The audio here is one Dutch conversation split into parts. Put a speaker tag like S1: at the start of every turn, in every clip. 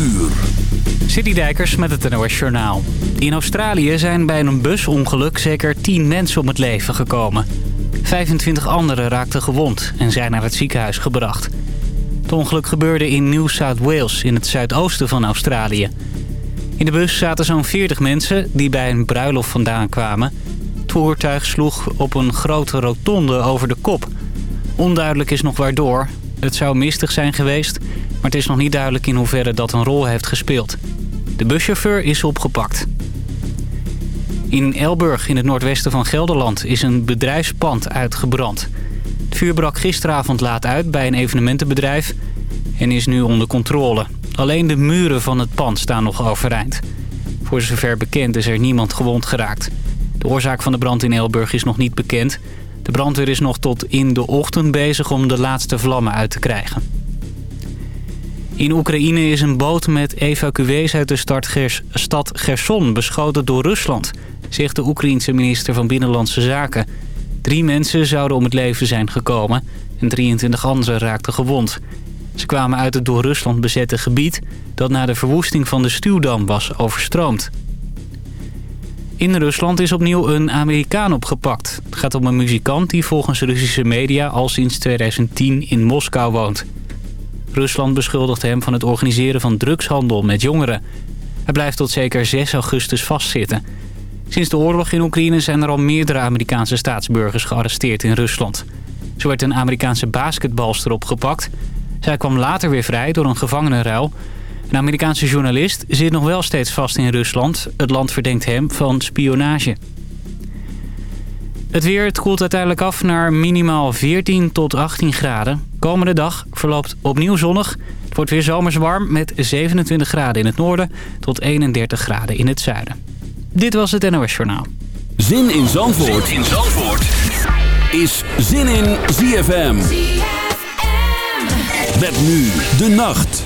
S1: uur.
S2: Citydijkers met het NOS Journaal. In Australië zijn bij een busongeluk zeker 10 mensen om het leven gekomen. 25 anderen raakten gewond en zijn naar het ziekenhuis gebracht. Het ongeluk gebeurde in New South Wales in het zuidoosten van Australië. In de bus zaten zo'n 40 mensen die bij een bruiloft vandaan kwamen. Het voertuig sloeg op een grote rotonde over de kop. Onduidelijk is nog waardoor. Het zou mistig zijn geweest, maar het is nog niet duidelijk in hoeverre dat een rol heeft gespeeld. De buschauffeur is opgepakt. In Elburg in het noordwesten van Gelderland is een bedrijfspand uitgebrand. Het vuur brak gisteravond laat uit bij een evenementenbedrijf en is nu onder controle. Alleen de muren van het pand staan nog overeind. Voor zover bekend is er niemand gewond geraakt. De oorzaak van de brand in Elburg is nog niet bekend. De brandweer is nog tot in de ochtend bezig om de laatste vlammen uit te krijgen. In Oekraïne is een boot met evacuees uit de stad Gerson beschoten door Rusland, zegt de Oekraïense minister van Binnenlandse Zaken. Drie mensen zouden om het leven zijn gekomen en 23 anderen raakten gewond. Ze kwamen uit het door Rusland bezette gebied dat na de verwoesting van de stuwdam was overstroomd. In Rusland is opnieuw een Amerikaan opgepakt. Het gaat om een muzikant die volgens Russische media al sinds 2010 in Moskou woont. Rusland beschuldigt hem van het organiseren van drugshandel met jongeren. Hij blijft tot zeker 6 augustus vastzitten. Sinds de oorlog in Oekraïne zijn er al meerdere Amerikaanse staatsburgers gearresteerd in Rusland. Zo werd een Amerikaanse basketbalster opgepakt. Zij kwam later weer vrij door een gevangenenruil. Een Amerikaanse journalist zit nog wel steeds vast in Rusland. Het land verdenkt hem van spionage. Het weer het koelt uiteindelijk af naar minimaal 14 tot 18 graden. Komende dag verloopt opnieuw zonnig. Het wordt weer zomers warm met 27 graden in het noorden tot 31 graden in het zuiden. Dit was het NOS Journaal.
S1: Zin in Zandvoort, zin in Zandvoort. is Zin in ZFM. ZFM. Met nu de nacht.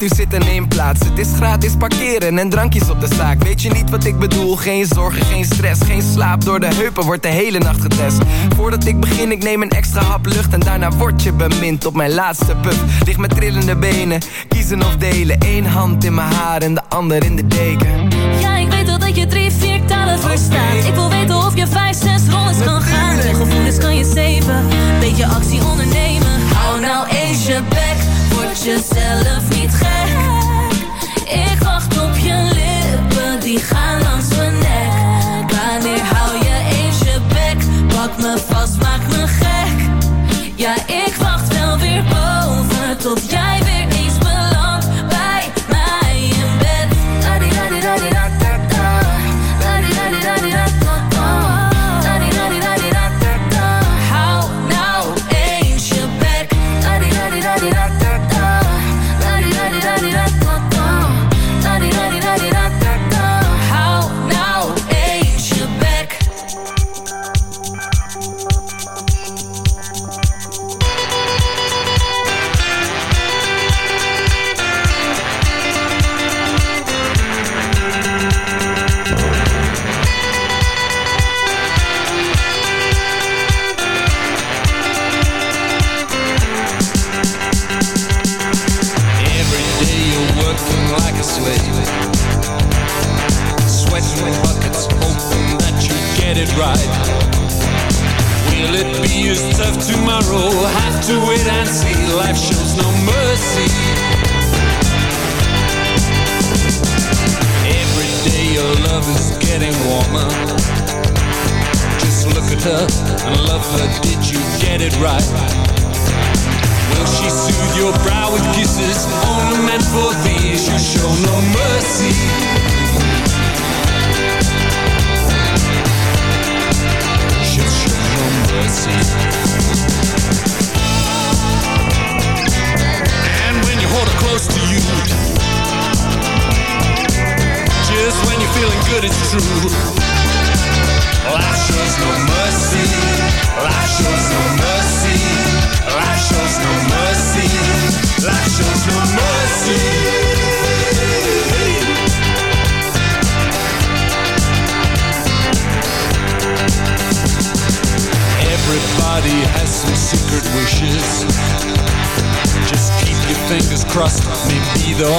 S3: Gaat u zitten, neem plaats. Het is gratis parkeren en drankjes op de zaak. Weet je niet wat ik bedoel? Geen zorgen, geen stress, geen slaap. Door de heupen wordt de hele nacht getest. Voordat ik begin, ik neem een extra hap lucht. En daarna word je bemind op mijn laatste puff. Lig met trillende benen, kiezen of delen. Eén hand in mijn haar en de ander in de deken.
S4: Ja, ik weet al dat je drie, vier talen verstaat. Ik wil weten of je vijf, zes rondes kan gaan. Je gevoelens kan je zeven, beetje actie ondernemen. Hou nou eens je bek, jezelf niet gek. Ik wacht op je lippen, die gaan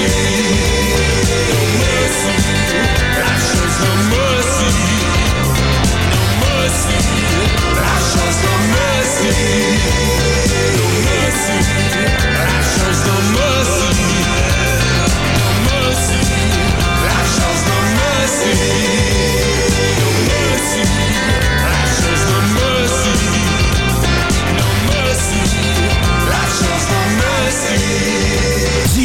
S5: you.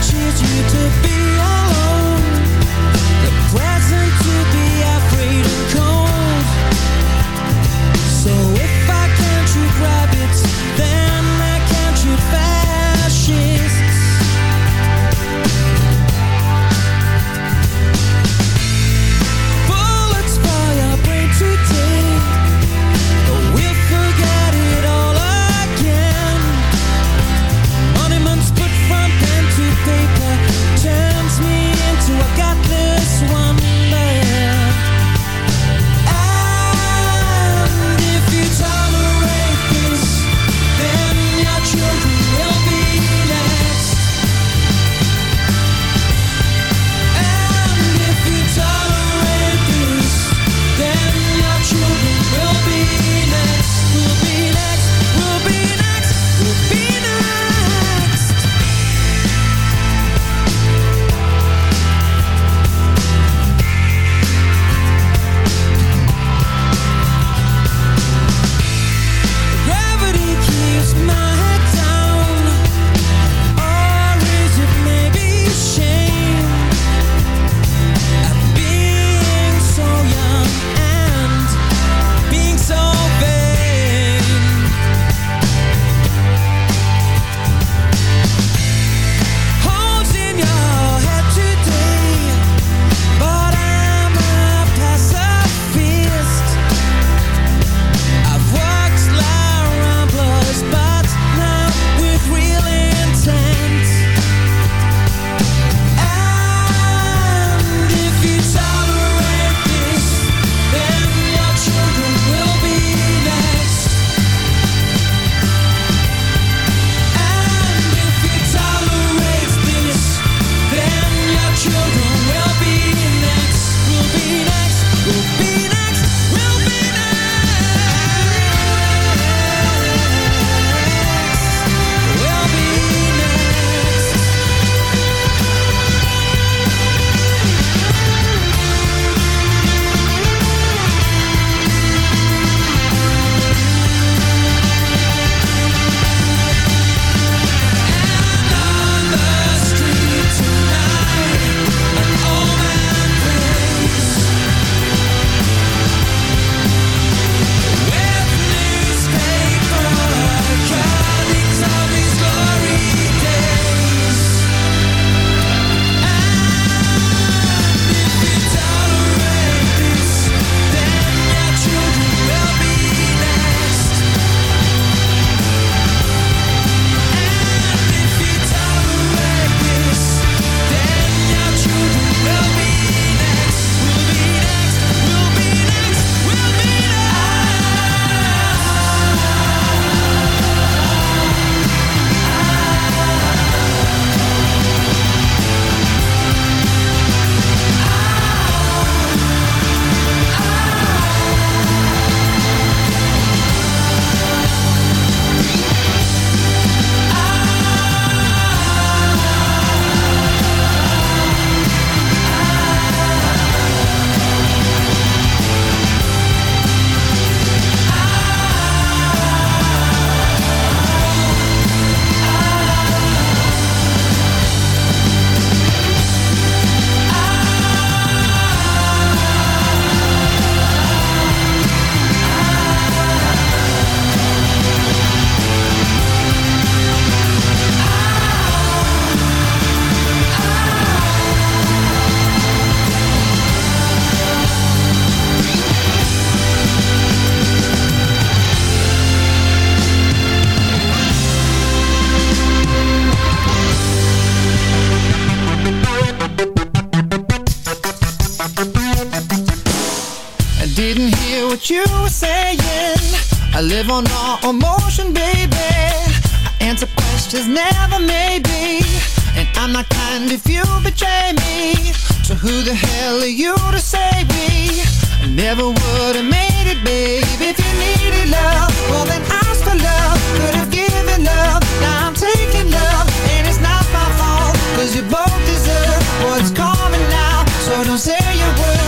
S6: Teaches you to be live on our emotion, baby. I answer questions never maybe. And I'm not kind if you betray me. So who the hell are you to save me? I never would have made it, babe. If you needed love, well then ask for love. Could have given love, now I'm taking love. And it's not my fault, cause you both deserve what's coming now. So don't say your word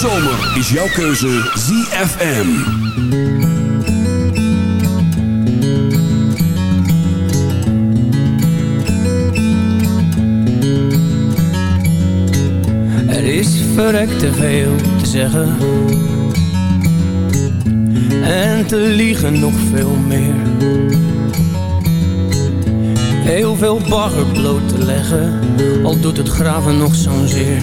S1: Zomer is jouw keuze ZFM.
S7: Er is verrekt te veel te zeggen. En te liegen nog veel meer. Heel veel bagger bloot te leggen Al doet het graven nog zo'n zeer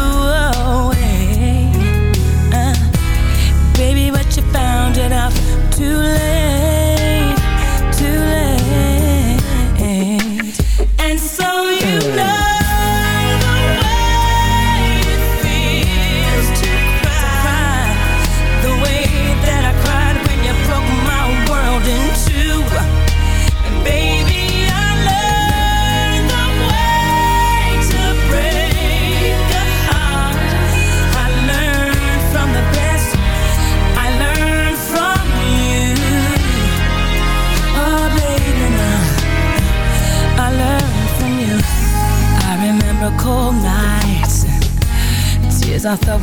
S4: found enough to live.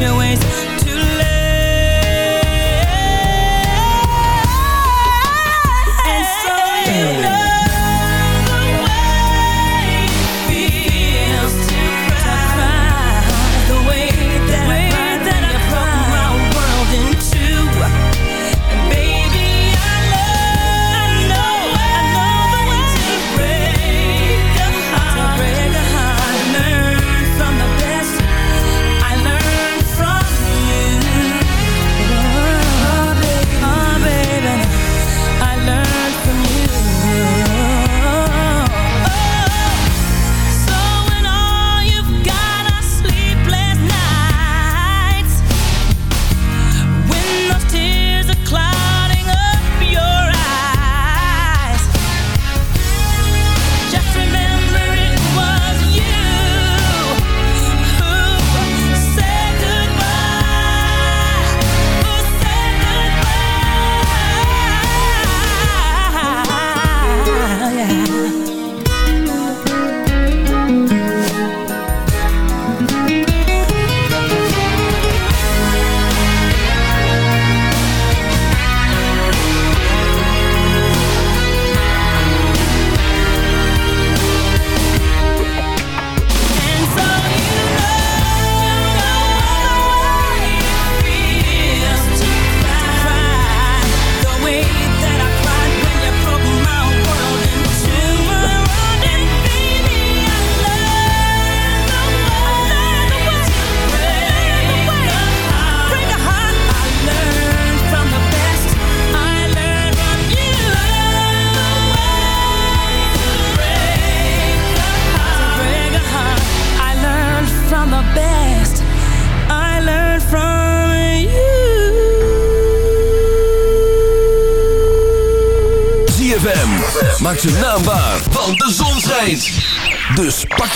S4: Your ways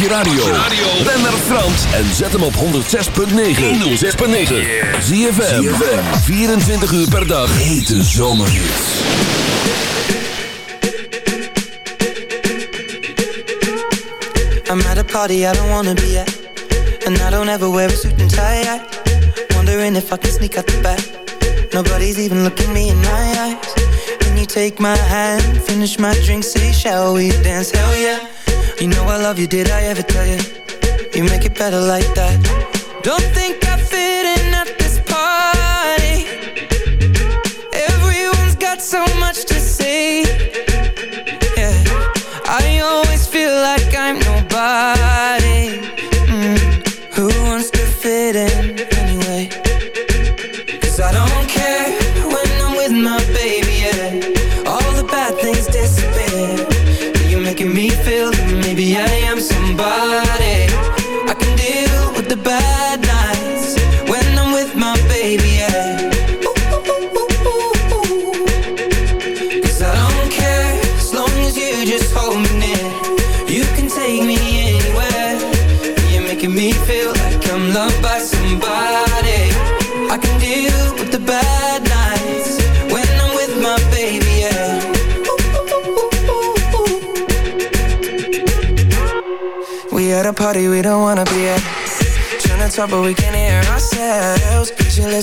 S1: je radio. Ben naar Frans en zet hem op 106.9. 106.9. Zie je 24 uur per dag. Hete zomerhits.
S8: I'm at a party I don't wanna be at. And I don't ever wear a suit and tie. Wondering if I can sneak out the back. Nobody's even looking me in my eyes. Can you take my hand, finish my drink, say, shall we dance? Hell yeah. You know I love you, did I ever tell you? You make it better like that Don't think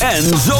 S1: En zomerhits.